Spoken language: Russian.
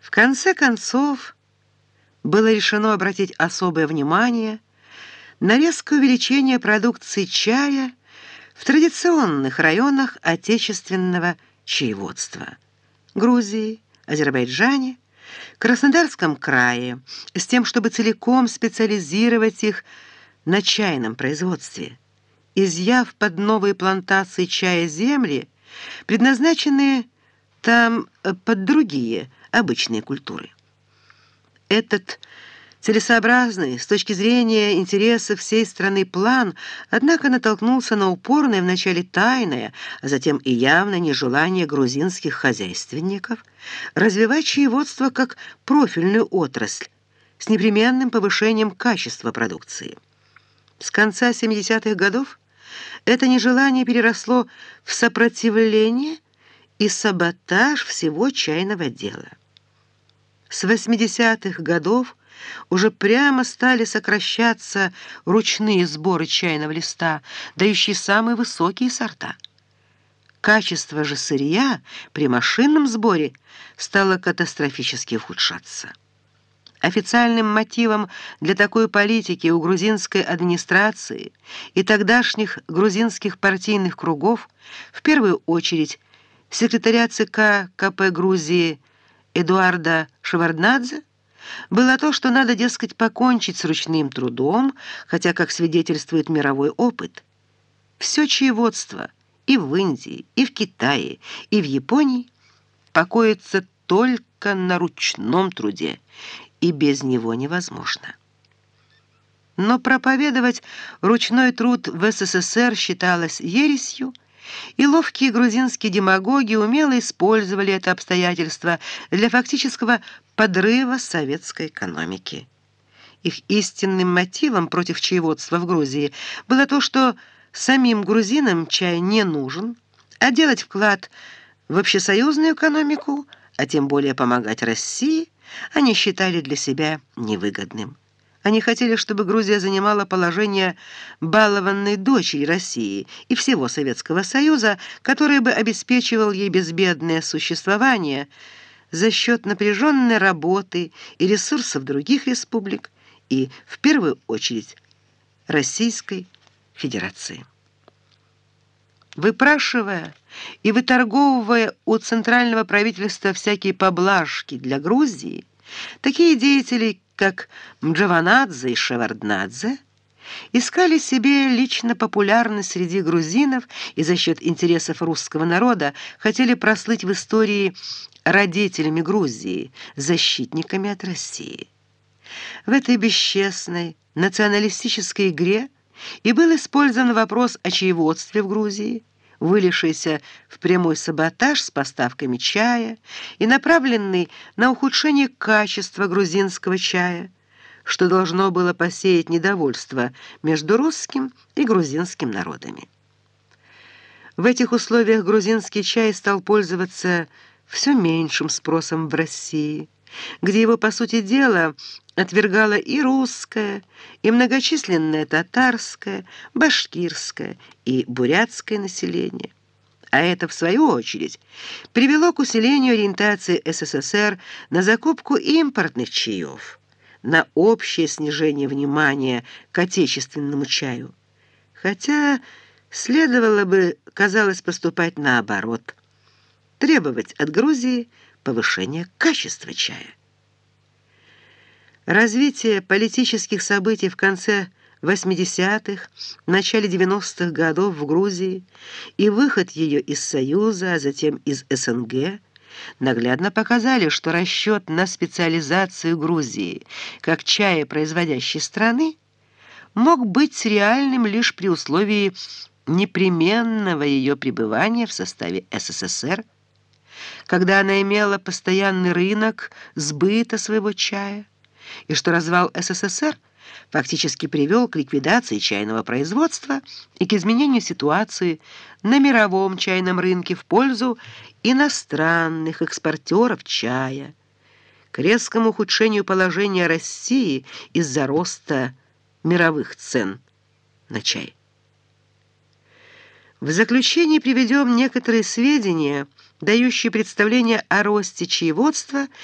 В конце концов, было решено обратить особое внимание на резкое увеличение продукции чая в традиционных районах отечественного чаеводства – Грузии, Азербайджане, Краснодарском крае, с тем, чтобы целиком специализировать их на чайном производстве, изъяв под новые плантации чая земли, предназначенные там под другие обычные культуры. Этот целесообразный с точки зрения интересов всей страны план, однако натолкнулся на упорное вначале тайное, а затем и явное нежелание грузинских хозяйственников развивать чаеводство как профильную отрасль с непременным повышением качества продукции. С конца 70-х годов это нежелание переросло в сопротивление и саботаж всего чайного дела. С 80-х годов уже прямо стали сокращаться ручные сборы чайного листа, дающие самые высокие сорта. Качество же сырья при машинном сборе стало катастрофически ухудшаться. Официальным мотивом для такой политики у грузинской администрации и тогдашних грузинских партийных кругов, в первую очередь секретаря ЦК КП Грузии Эдуарда Шеварднадзе, было то, что надо, дескать, покончить с ручным трудом, хотя, как свидетельствует мировой опыт, все чаеводство и в Индии, и в Китае, и в Японии покоится только на ручном труде, и без него невозможно. Но проповедовать ручной труд в СССР считалось ересью, и ловкие грузинские демагоги умело использовали это обстоятельство для фактического подрыва советской экономики. Их истинным мотивом против чаеводства в Грузии было то, что самим грузинам чай не нужен, а делать вклад в общесоюзную экономику, а тем более помогать России, они считали для себя невыгодным. Они хотели, чтобы Грузия занимала положение балованной дочери России и всего Советского Союза, который бы обеспечивал ей безбедное существование за счет напряженной работы и ресурсов других республик и, в первую очередь, Российской Федерации. Выпрашивая и выторговывая у центрального правительства всякие поблажки для Грузии, такие деятели, как Мджаванадзе и Шеварднадзе, искали себе лично популярность среди грузинов и за счет интересов русского народа хотели прослыть в истории родителями Грузии, защитниками от России. В этой бесчестной националистической игре и был использован вопрос о чаеводстве в Грузии, вылившийся в прямой саботаж с поставками чая и направленный на ухудшение качества грузинского чая, что должно было посеять недовольство между русским и грузинским народами. В этих условиях грузинский чай стал пользоваться все меньшим спросом в России, где его, по сути дела, отвергало и русское, и многочисленное татарское, башкирское и бурятское население. А это, в свою очередь, привело к усилению ориентации СССР на закупку импортных чаев, на общее снижение внимания к отечественному чаю. Хотя следовало бы, казалось, поступать наоборот, требовать от Грузии повышения качества чая. Развитие политических событий в конце 80-х, начале 90-х годов в Грузии и выход ее из Союза, а затем из СНГ наглядно показали, что расчет на специализацию Грузии как чаепроизводящей страны мог быть реальным лишь при условии непременного ее пребывания в составе СССР, когда она имела постоянный рынок сбыта своего чая, и что развал СССР фактически привел к ликвидации чайного производства и к изменению ситуации на мировом чайном рынке в пользу иностранных экспортеров чая, к резкому ухудшению положения России из-за роста мировых цен на чай. В заключении приведем некоторые сведения, дающие представление о росте чаеводства